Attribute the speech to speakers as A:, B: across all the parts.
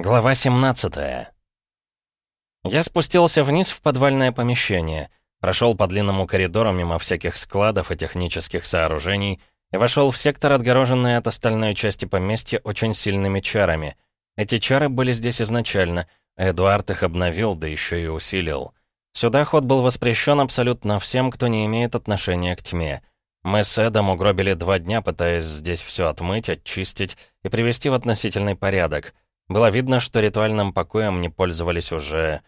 A: Глава 17 Я спустился вниз в подвальное помещение, прошел по длинному коридору мимо всяких складов и технических сооружений и вошел в сектор, отгороженный от остальной части поместья очень сильными чарами. Эти чары были здесь изначально, а Эдуард их обновил, да еще и усилил. Сюда ход был воспрещен абсолютно всем, кто не имеет отношения к тьме. Мы с Эдом угробили два дня, пытаясь здесь все отмыть, очистить и привести в относительный порядок — было видно, что ритуальным покоем не пользовались уже...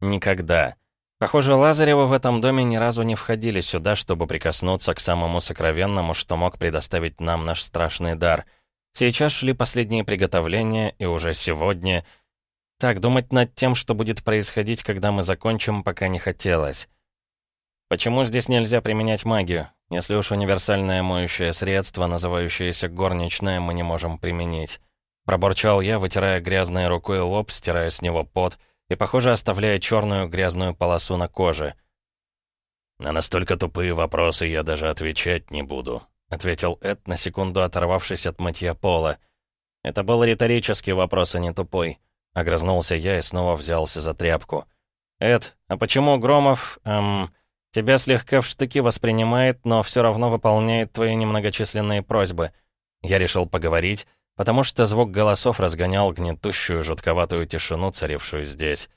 A: никогда. Похоже, Лазаревы в этом доме ни разу не входили сюда, чтобы прикоснуться к самому сокровенному, что мог предоставить нам наш страшный дар. Сейчас шли последние приготовления, и уже сегодня... Так, думать над тем, что будет происходить, когда мы закончим, пока не хотелось. Почему здесь нельзя применять магию? Если уж универсальное моющее средство, называющееся горничное, мы не можем применить. Пробурчал я, вытирая грязной рукой лоб, стирая с него пот и, похоже, оставляя черную грязную полосу на коже. «На настолько тупые вопросы я даже отвечать не буду», — ответил Эд, на секунду оторвавшись от мытья пола. «Это был риторический вопрос, а не тупой». Огрызнулся я и снова взялся за тряпку. «Эд, а почему Громов, эм, тебя слегка в штыки воспринимает, но все равно выполняет твои немногочисленные просьбы?» Я решил поговорить, потому что звук голосов разгонял гнетущую, жутковатую тишину, царившую здесь.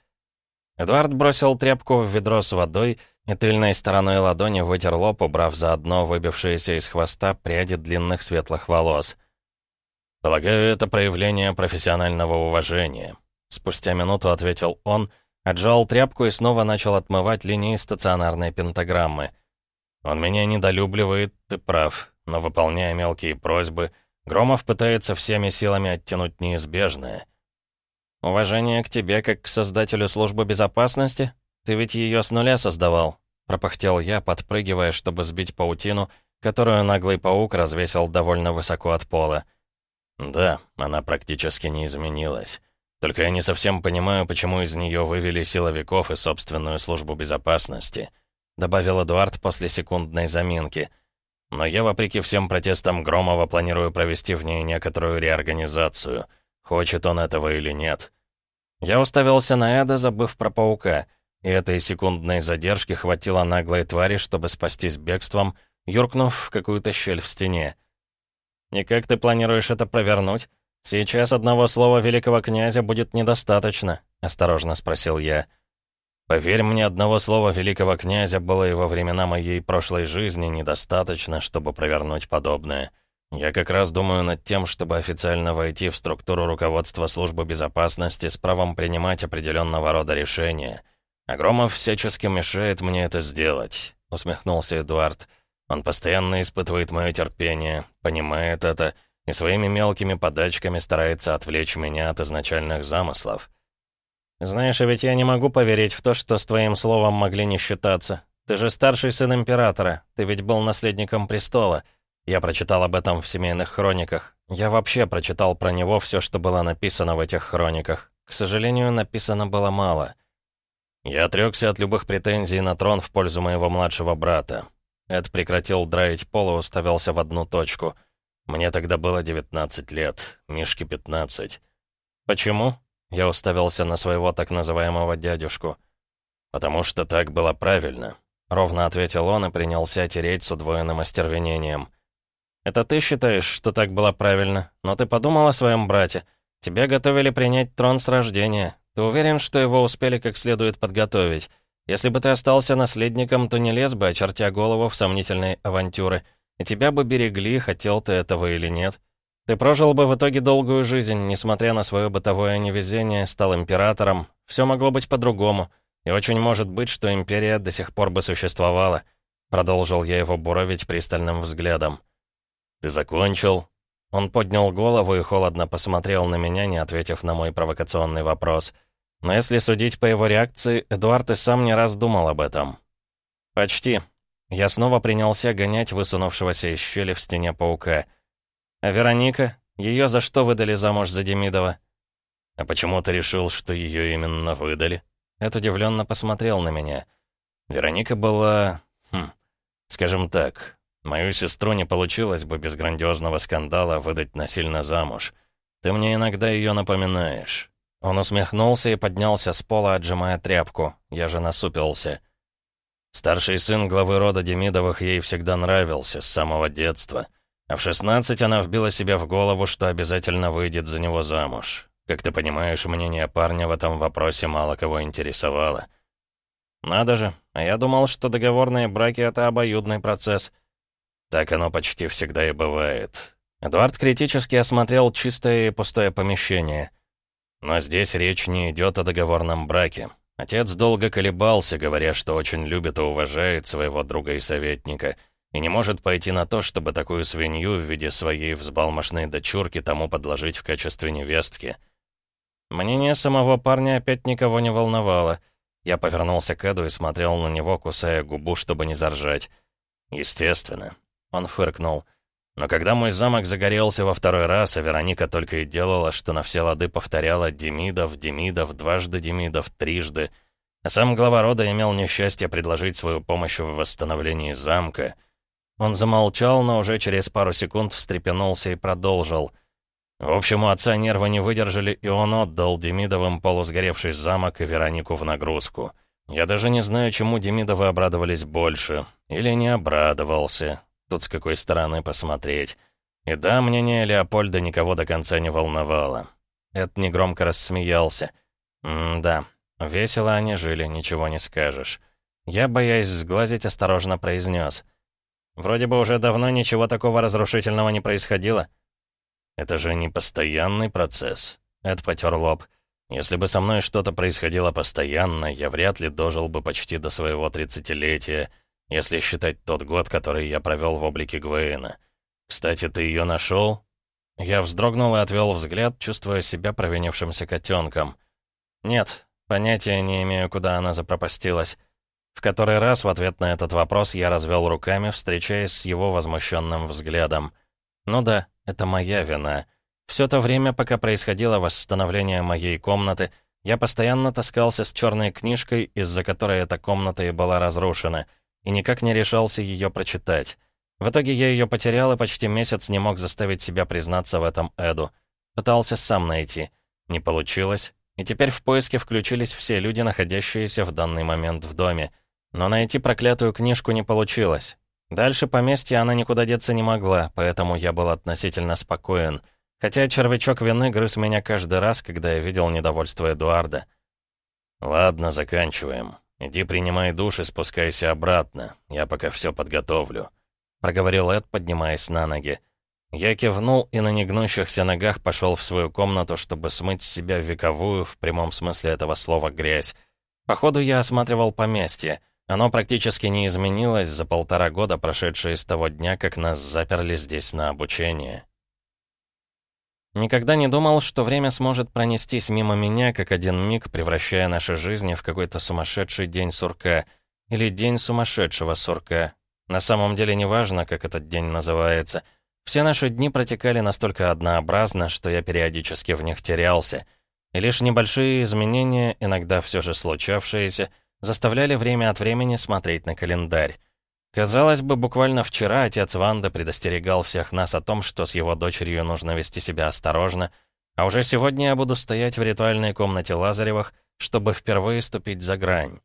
A: Эдуард бросил тряпку в ведро с водой и тыльной стороной ладони вытер лоб, убрав заодно выбившиеся из хвоста пряди длинных светлых волос. «Полагаю, это проявление профессионального уважения», — спустя минуту ответил он, отжал тряпку и снова начал отмывать линии стационарной пентаграммы. «Он меня недолюбливает, ты прав, но, выполняя мелкие просьбы, — Громов пытается всеми силами оттянуть неизбежное. «Уважение к тебе, как к создателю службы безопасности? Ты ведь ее с нуля создавал», — пропахтел я, подпрыгивая, чтобы сбить паутину, которую наглый паук развесил довольно высоко от пола. «Да, она практически не изменилась. Только я не совсем понимаю, почему из нее вывели силовиков и собственную службу безопасности», — добавил Эдуард после секундной заминки — но я, вопреки всем протестам Громова, планирую провести в ней некоторую реорганизацию. Хочет он этого или нет. Я уставился на Эда, забыв про паука, и этой секундной задержки хватило наглой твари, чтобы спастись бегством, юркнув в какую-то щель в стене. «И как ты планируешь это провернуть? Сейчас одного слова великого князя будет недостаточно», — осторожно спросил я. Поверь мне, одного слова великого князя было и во времена моей прошлой жизни недостаточно, чтобы провернуть подобное. Я как раз думаю над тем, чтобы официально войти в структуру руководства службы безопасности с правом принимать определенного рода решения. Огромов всячески мешает мне это сделать», — усмехнулся Эдуард. «Он постоянно испытывает мое терпение, понимает это и своими мелкими подачками старается отвлечь меня от изначальных замыслов». «Знаешь, а ведь я не могу поверить в то, что с твоим словом могли не считаться. Ты же старший сын императора, ты ведь был наследником престола. Я прочитал об этом в семейных хрониках. Я вообще прочитал про него все, что было написано в этих хрониках. К сожалению, написано было мало. Я отрекся от любых претензий на трон в пользу моего младшего брата. Эд прекратил драить пол и уставился в одну точку. Мне тогда было 19 лет, Мишке 15. Почему? Я уставился на своего так называемого дядюшку. «Потому что так было правильно», — ровно ответил он и принялся тереть с удвоенным остервенением. «Это ты считаешь, что так было правильно? Но ты подумал о своем брате. Тебя готовили принять трон с рождения. Ты уверен, что его успели как следует подготовить? Если бы ты остался наследником, то не лез бы, очертя голову в сомнительные авантюры. И тебя бы берегли, хотел ты этого или нет». Ты прожил бы в итоге долгую жизнь, несмотря на свое бытовое невезение, стал императором. Все могло быть по-другому. И очень может быть, что империя до сих пор бы существовала. Продолжил я его буровить пристальным взглядом. «Ты закончил?» Он поднял голову и холодно посмотрел на меня, не ответив на мой провокационный вопрос. Но если судить по его реакции, Эдуард и сам не раз думал об этом. «Почти». Я снова принялся гонять высунувшегося из щели в стене паука — а Вероника? Ее за что выдали замуж за Демидова? А почему ты решил, что ее именно выдали? Эд удивленно посмотрел на меня. Вероника была... Хм, скажем так, мою сестру не получилось бы без грандиозного скандала выдать насильно замуж. Ты мне иногда ее напоминаешь. Он усмехнулся и поднялся с пола, отжимая тряпку. Я же насупился. Старший сын главы рода Демидовых ей всегда нравился, с самого детства. А в 16 она вбила себе в голову, что обязательно выйдет за него замуж. Как ты понимаешь, мнение парня в этом вопросе мало кого интересовало. Надо же, а я думал, что договорные браки — это обоюдный процесс. Так оно почти всегда и бывает. Эдуард критически осмотрел чистое и пустое помещение — но здесь речь не идет о договорном браке. Отец долго колебался, говоря, что очень любит и уважает своего друга и советника, и не может пойти на то, чтобы такую свинью в виде своей взбалмошной дочурки тому подложить в качестве невестки. Мнение самого парня опять никого не волновало. Я повернулся к Эду и смотрел на него, кусая губу, чтобы не заржать. Естественно. Он фыркнул. Но когда мой замок загорелся во второй раз, а Вероника только и делала, что на все лады повторяла «Демидов, Демидов, дважды Демидов, трижды», а сам глава рода имел несчастье предложить свою помощь в восстановлении замка, он замолчал, но уже через пару секунд встрепенулся и продолжил. В общем, у отца нервы не выдержали, и он отдал Демидовым полусгоревший замок и Веронику в нагрузку. Я даже не знаю, чему Демидовы обрадовались больше. Или не обрадовался. Тут с какой стороны посмотреть. И да, мнение Леопольда никого до конца не волновало. Эд негромко рассмеялся. «М-да, весело они жили, ничего не скажешь». Я, боясь сглазить, осторожно произнес. «Вроде бы уже давно ничего такого разрушительного не происходило». «Это же не постоянный процесс», — Эд потер лоб. «Если бы со мной что-то происходило постоянно, я вряд ли дожил бы почти до своего тридцатилетия» если считать тот год, который я провел в облике Гвейна. Кстати, ты ее нашел? Я вздрогнул и отвел взгляд, чувствуя себя провинившимся котенком. Нет, понятия не имею, куда она запропастилась. В который раз в ответ на этот вопрос я развел руками, встречаясь с его возмущенным взглядом. Ну да, это моя вина. Все то время, пока происходило восстановление моей комнаты, я постоянно таскался с черной книжкой, из-за которой эта комната и была разрушена — и никак не решался ее прочитать. В итоге я ее потерял и почти месяц не мог заставить себя признаться в этом Эду. Пытался сам найти. Не получилось. И теперь в поиске включились все люди, находящиеся в данный момент в доме. Но найти проклятую книжку не получилось. Дальше поместья она никуда деться не могла, поэтому я был относительно спокоен. Хотя червячок вины грыз меня каждый раз, когда я видел недовольство Эдуарда. «Ладно, заканчиваем», «Иди принимай душ и спускайся обратно. Я пока все подготовлю», — проговорил Эд, поднимаясь на ноги. Я кивнул и на негнущихся ногах пошел в свою комнату, чтобы смыть с себя вековую, в прямом смысле этого слова, грязь. Походу, я осматривал поместье. Оно практически не изменилось за полтора года, прошедшие с того дня, как нас заперли здесь на обучение. Никогда не думал, что время сможет пронестись мимо меня, как один миг, превращая наши жизни в какой-то сумасшедший день сурка. Или день сумасшедшего сурка. На самом деле неважно, как этот день называется. Все наши дни протекали настолько однообразно, что я периодически в них терялся. И лишь небольшие изменения, иногда все же случавшиеся, заставляли время от времени смотреть на календарь. Казалось бы, буквально вчера отец Ванды предостерегал всех нас о том, что с его дочерью нужно вести себя осторожно, а уже сегодня я буду стоять в ритуальной комнате Лазаревых, чтобы впервые ступить за грань.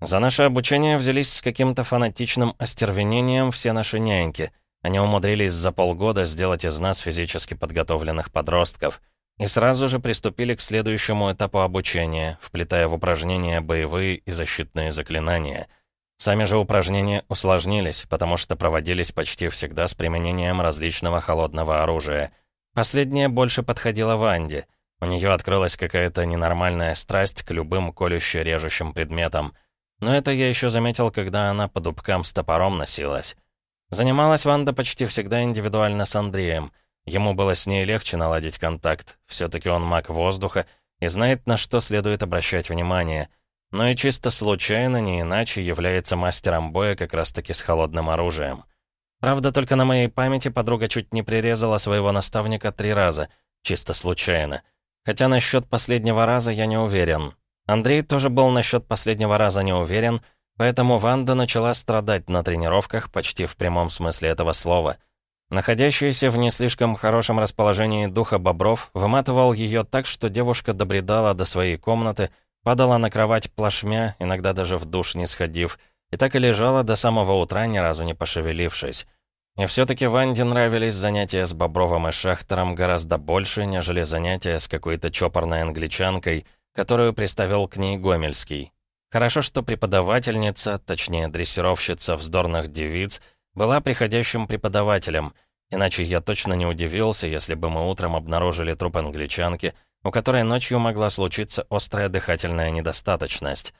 A: За наше обучение взялись с каким-то фанатичным остервенением все наши няньки. Они умудрились за полгода сделать из нас физически подготовленных подростков и сразу же приступили к следующему этапу обучения, вплетая в упражнения боевые и защитные заклинания — Сами же упражнения усложнились, потому что проводились почти всегда с применением различного холодного оружия. Последнее больше подходило Ванде. У нее открылась какая-то ненормальная страсть к любым колюще-режущим предметам. Но это я еще заметил, когда она по дубкам с топором носилась. Занималась Ванда почти всегда индивидуально с Андреем. Ему было с ней легче наладить контакт. Все-таки он маг воздуха и знает, на что следует обращать внимание — но и чисто случайно, не иначе, является мастером боя как раз-таки с холодным оружием. Правда, только на моей памяти подруга чуть не прирезала своего наставника три раза, чисто случайно. Хотя насчет последнего раза я не уверен. Андрей тоже был насчет последнего раза не уверен, поэтому Ванда начала страдать на тренировках почти в прямом смысле этого слова. Находящийся в не слишком хорошем расположении духа Бобров выматывал ее так, что девушка добредала до своей комнаты, падала на кровать плашмя, иногда даже в душ не сходив, и так и лежала до самого утра, ни разу не пошевелившись. И все-таки Ванде нравились занятия с Бобровым и Шахтером гораздо больше, нежели занятия с какой-то чопорной англичанкой, которую приставил к ней Гомельский. Хорошо, что преподавательница, точнее дрессировщица вздорных девиц, была приходящим преподавателем, иначе я точно не удивился, если бы мы утром обнаружили труп англичанки, у которой ночью могла случиться острая дыхательная недостаточность.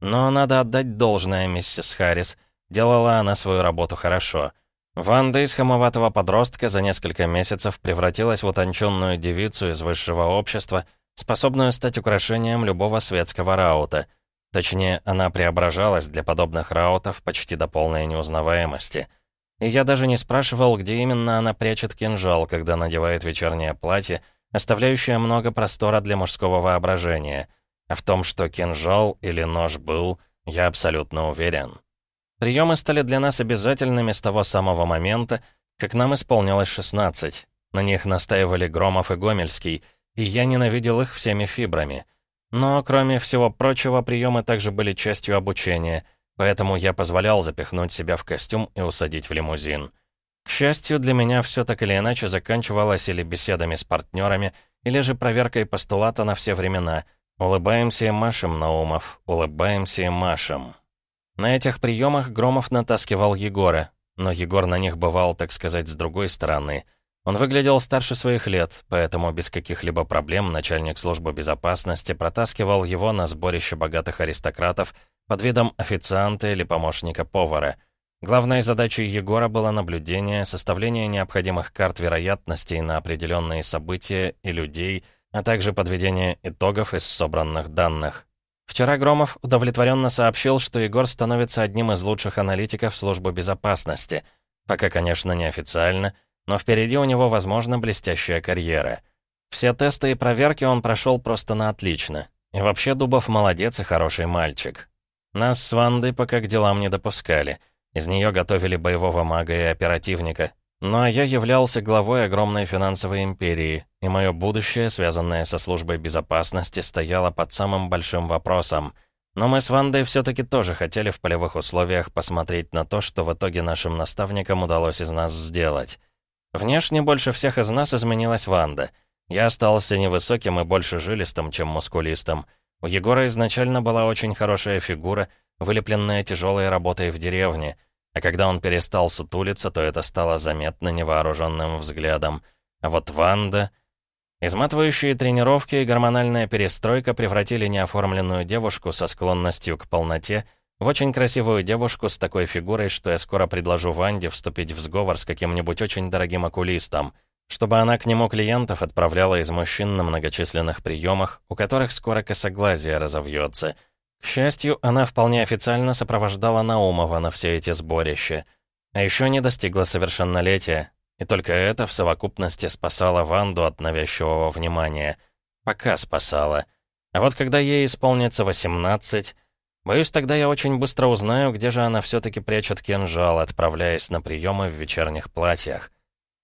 A: Но надо отдать должное миссис Харрис, делала она свою работу хорошо. Ванда из хамоватого подростка за несколько месяцев превратилась в утонченную девицу из высшего общества, способную стать украшением любого светского раута. Точнее, она преображалась для подобных раутов почти до полной неузнаваемости — я даже не спрашивал, где именно она прячет кинжал, когда надевает вечернее платье, оставляющее много простора для мужского воображения. А в том, что кинжал или нож был, я абсолютно уверен. Приемы стали для нас обязательными с того самого момента, как нам исполнилось 16. На них настаивали Громов и Гомельский, и я ненавидел их всеми фибрами. Но, кроме всего прочего, приемы также были частью обучения — Поэтому я позволял запихнуть себя в костюм и усадить в лимузин. К счастью, для меня все так или иначе заканчивалось или беседами с партнерами, или же проверкой постулата на все времена. Улыбаемся и машем, Наумов, улыбаемся и машем. На этих приемах Громов натаскивал Егора, но Егор на них бывал, так сказать, с другой стороны. Он выглядел старше своих лет, поэтому без каких-либо проблем начальник службы безопасности протаскивал его на сборище богатых аристократов под видом официанта или помощника повара. Главной задачей Егора было наблюдение, составление необходимых карт вероятностей на определенные события и людей, а также подведение итогов из собранных данных. Вчера Громов удовлетворенно сообщил, что Егор становится одним из лучших аналитиков службы безопасности. Пока, конечно, неофициально, но впереди у него, возможно, блестящая карьера. Все тесты и проверки он прошел просто на отлично. И вообще Дубов молодец и хороший мальчик. Нас с Вандой пока к делам не допускали. Из нее готовили боевого мага и оперативника. Ну а я являлся главой огромной финансовой империи, и мое будущее, связанное со службой безопасности, стояло под самым большим вопросом. Но мы с Вандой все-таки тоже хотели в полевых условиях посмотреть на то, что в итоге нашим наставникам удалось из нас сделать. Внешне больше всех из нас изменилась Ванда. Я остался невысоким и больше жилистым, чем мускулистым. У Егора изначально была очень хорошая фигура, вылепленная тяжелой работой в деревне, а когда он перестал сутулиться, то это стало заметно невооруженным взглядом. А вот Ванда... Изматывающие тренировки и гормональная перестройка превратили неоформленную девушку со склонностью к полноте в очень красивую девушку с такой фигурой, что я скоро предложу Ванде вступить в сговор с каким-нибудь очень дорогим окулистом — чтобы она к нему клиентов отправляла из мужчин на многочисленных приемах, у которых скоро косоглазие разовьется. К счастью, она вполне официально сопровождала Наумова на все эти сборища. А еще не достигла совершеннолетия, и только это в совокупности спасало Ванду от навязчивого внимания. Пока спасала. А вот когда ей исполнится 18, боюсь, тогда я очень быстро узнаю, где же она все-таки прячет кинжал, отправляясь на приемы в вечерних платьях.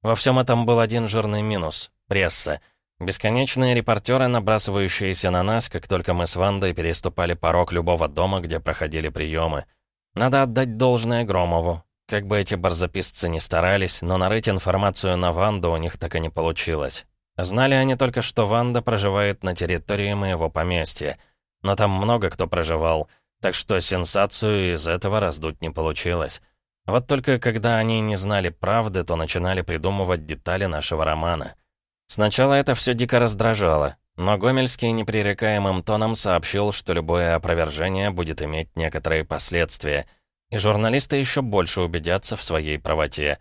A: Во всем этом был один жирный минус — пресса. Бесконечные репортеры, набрасывающиеся на нас, как только мы с Вандой переступали порог любого дома, где проходили приемы. Надо отдать должное Громову. Как бы эти барзаписцы ни старались, но нарыть информацию на Ванду у них так и не получилось. Знали они только, что Ванда проживает на территории моего поместья. Но там много кто проживал, так что сенсацию из этого раздуть не получилось. Вот только когда они не знали правды, то начинали придумывать детали нашего романа. Сначала это все дико раздражало, но Гомельский непререкаемым тоном сообщил, что любое опровержение будет иметь некоторые последствия, и журналисты еще больше убедятся в своей правоте.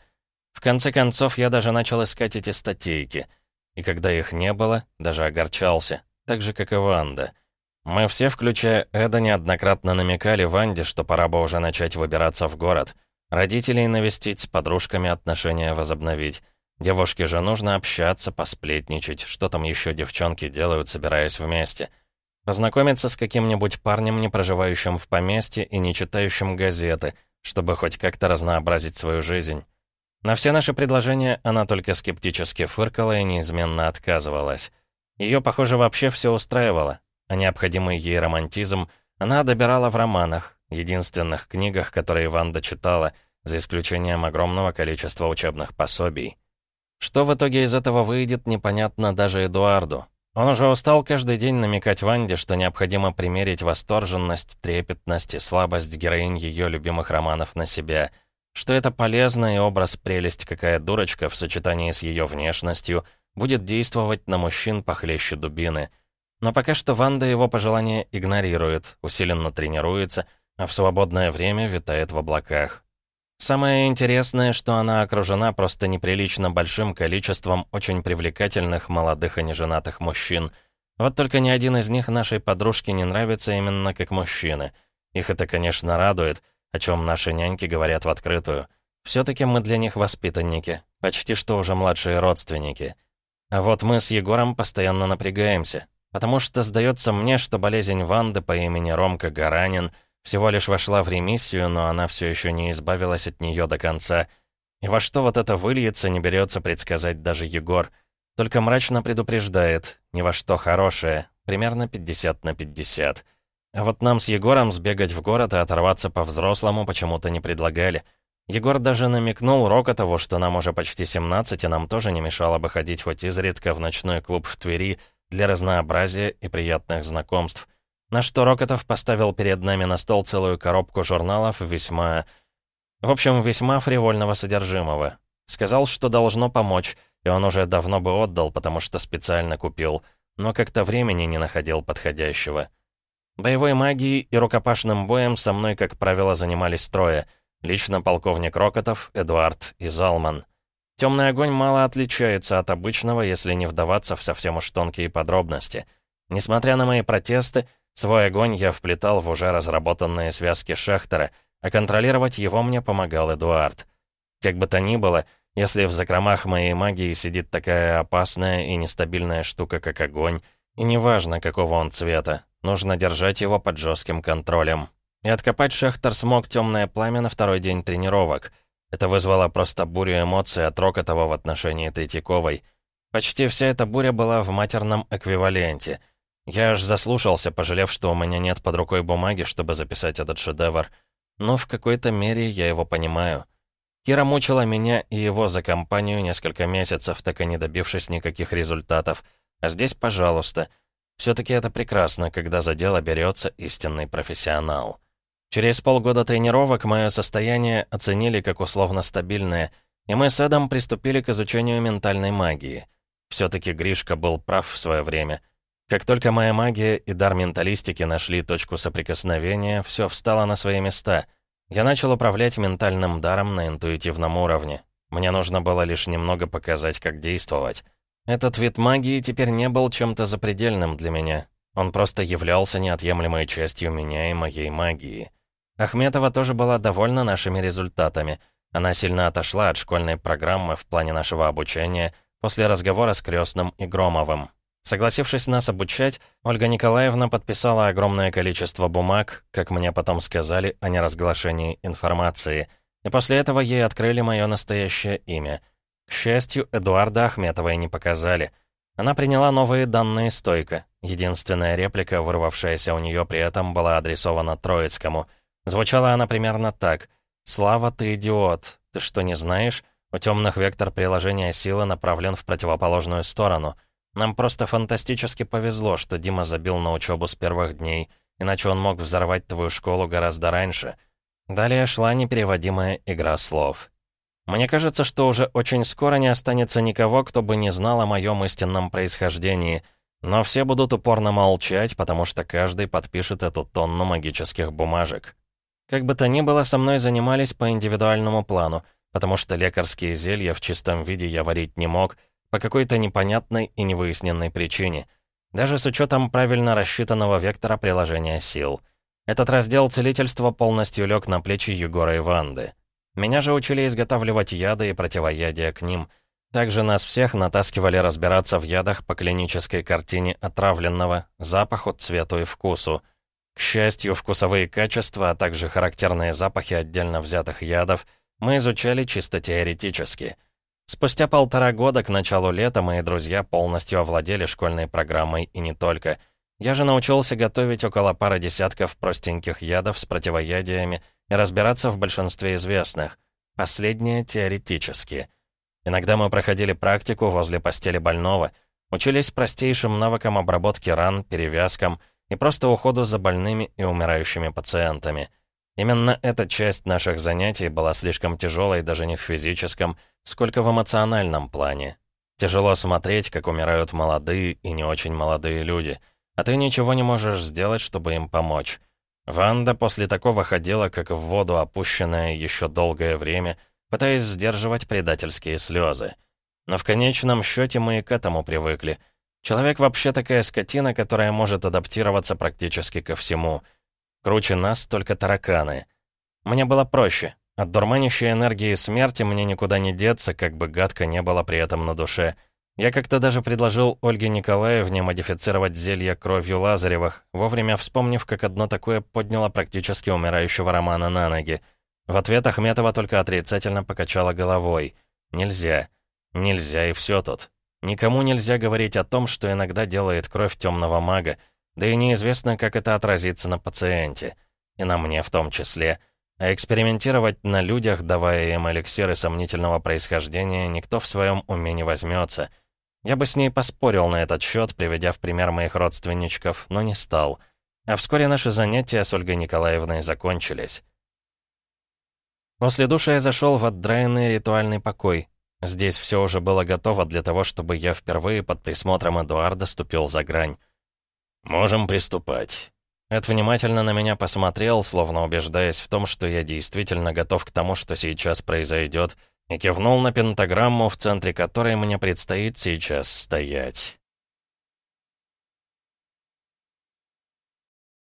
A: В конце концов, я даже начал искать эти статейки, и когда их не было, даже огорчался, так же, как и Ванда. Мы все, включая Эда, неоднократно намекали Ванде, что пора бы уже начать выбираться в город — Родителей навестить, с подружками отношения возобновить. Девушке же нужно общаться, посплетничать, что там еще девчонки делают, собираясь вместе. Познакомиться с каким-нибудь парнем, не проживающим в поместье и не читающим газеты, чтобы хоть как-то разнообразить свою жизнь. На все наши предложения она только скептически фыркала и неизменно отказывалась. Ее, похоже, вообще все устраивало, а необходимый ей романтизм она добирала в романах, единственных книгах, которые Ванда читала, за исключением огромного количества учебных пособий. Что в итоге из этого выйдет, непонятно даже Эдуарду. Он уже устал каждый день намекать Ванде, что необходимо примерить восторженность, трепетность и слабость героинь ее любимых романов на себя, что это полезно и образ прелесть какая дурочка в сочетании с ее внешностью будет действовать на мужчин похлеще дубины. Но пока что Ванда его пожелания игнорирует, усиленно тренируется, а в свободное время витает в облаках. Самое интересное, что она окружена просто неприлично большим количеством очень привлекательных молодых и неженатых мужчин. Вот только ни один из них нашей подружке не нравится именно как мужчины. Их это, конечно, радует, о чем наши няньки говорят в открытую. Все-таки мы для них воспитанники, почти что уже младшие родственники. А вот мы с Егором постоянно напрягаемся, потому что сдается мне, что болезнь Ванды по имени Ромка Гаранин — всего лишь вошла в ремиссию, но она все еще не избавилась от нее до конца. И во что вот это выльется, не берется предсказать даже Егор. Только мрачно предупреждает, ни во что хорошее, примерно 50 на 50. А вот нам с Егором сбегать в город и оторваться по-взрослому почему-то не предлагали. Егор даже намекнул Рока того, что нам уже почти 17, и нам тоже не мешало бы ходить хоть изредка в ночной клуб в Твери для разнообразия и приятных знакомств. На что Рокотов поставил перед нами на стол целую коробку журналов весьма... В общем, весьма фривольного содержимого. Сказал, что должно помочь, и он уже давно бы отдал, потому что специально купил, но как-то времени не находил подходящего. Боевой магией и рукопашным боем со мной, как правило, занимались трое. Лично полковник Рокотов, Эдуард и Залман. Темный огонь мало отличается от обычного, если не вдаваться в совсем уж тонкие подробности. Несмотря на мои протесты, Свой огонь я вплетал в уже разработанные связки Шахтера, а контролировать его мне помогал Эдуард. Как бы то ни было, если в закромах моей магии сидит такая опасная и нестабильная штука, как огонь, и неважно, какого он цвета, нужно держать его под жестким контролем. И откопать Шахтер смог темное пламя на второй день тренировок. Это вызвало просто бурю эмоций от Рокотова в отношении Третьяковой. Почти вся эта буря была в матерном эквиваленте — я аж заслушался, пожалев, что у меня нет под рукой бумаги, чтобы записать этот шедевр. Но в какой-то мере я его понимаю. Кира мучила меня и его за компанию несколько месяцев, так и не добившись никаких результатов. А здесь, пожалуйста. Все-таки это прекрасно, когда за дело берется истинный профессионал. Через полгода тренировок мое состояние оценили как условно стабильное, и мы с Эдом приступили к изучению ментальной магии. Все-таки Гришка был прав в свое время — как только моя магия и дар менталистики нашли точку соприкосновения, все встало на свои места. Я начал управлять ментальным даром на интуитивном уровне. Мне нужно было лишь немного показать, как действовать. Этот вид магии теперь не был чем-то запредельным для меня. Он просто являлся неотъемлемой частью меня и моей магии. Ахметова тоже была довольна нашими результатами. Она сильно отошла от школьной программы в плане нашего обучения после разговора с Крестным и Громовым. Согласившись нас обучать, Ольга Николаевна подписала огромное количество бумаг, как мне потом сказали, о неразглашении информации. И после этого ей открыли мое настоящее имя. К счастью, Эдуарда Ахметовой не показали. Она приняла новые данные стойко. Единственная реплика, вырвавшаяся у нее при этом, была адресована Троицкому. Звучала она примерно так. «Слава, ты идиот. Ты что, не знаешь? У темных вектор приложения силы направлен в противоположную сторону». Нам просто фантастически повезло, что Дима забил на учебу с первых дней, иначе он мог взорвать твою школу гораздо раньше. Далее шла непереводимая игра слов. Мне кажется, что уже очень скоро не останется никого, кто бы не знал о моем истинном происхождении, но все будут упорно молчать, потому что каждый подпишет эту тонну магических бумажек. Как бы то ни было, со мной занимались по индивидуальному плану, потому что лекарские зелья в чистом виде я варить не мог — по какой-то непонятной и невыясненной причине. Даже с учетом правильно рассчитанного вектора приложения сил. Этот раздел целительства полностью лег на плечи Егора и Ванды. Меня же учили изготавливать яды и противоядия к ним. Также нас всех натаскивали разбираться в ядах по клинической картине отравленного, запаху, цвету и вкусу. К счастью, вкусовые качества, а также характерные запахи отдельно взятых ядов мы изучали чисто теоретически. Спустя полтора года к началу лета мои друзья полностью овладели школьной программой и не только. Я же научился готовить около пары десятков простеньких ядов с противоядиями и разбираться в большинстве известных. Последнее теоретически. Иногда мы проходили практику возле постели больного, учились простейшим навыкам обработки ран, перевязкам и просто уходу за больными и умирающими пациентами. Именно эта часть наших занятий была слишком тяжелой даже не в физическом, сколько в эмоциональном плане. Тяжело смотреть, как умирают молодые и не очень молодые люди, а ты ничего не можешь сделать, чтобы им помочь. Ванда после такого ходила, как в воду опущенная еще долгое время, пытаясь сдерживать предательские слезы. Но в конечном счете мы и к этому привыкли. Человек вообще такая скотина, которая может адаптироваться практически ко всему. Круче нас только тараканы. Мне было проще. От дурманящей энергии смерти мне никуда не деться, как бы гадко не было при этом на душе. Я как-то даже предложил Ольге Николаевне модифицировать зелье кровью Лазаревых, вовремя вспомнив, как одно такое подняло практически умирающего Романа на ноги. В ответ Ахметова только отрицательно покачала головой. «Нельзя. Нельзя, и все тут. Никому нельзя говорить о том, что иногда делает кровь темного мага, да и неизвестно, как это отразится на пациенте. И на мне в том числе». А экспериментировать на людях, давая им эликсиры сомнительного происхождения, никто в своем уме не возьмется. Я бы с ней поспорил на этот счет, приведя в пример моих родственничков, но не стал. А вскоре наши занятия с Ольгой Николаевной закончились. После душа я зашел в отдраенный ритуальный покой. Здесь все уже было готово для того, чтобы я впервые под присмотром Эдуарда ступил за грань. «Можем приступать». Эд внимательно на меня посмотрел, словно убеждаясь в том, что я действительно готов к тому, что сейчас произойдет, и кивнул на пентаграмму, в центре которой мне предстоит сейчас стоять.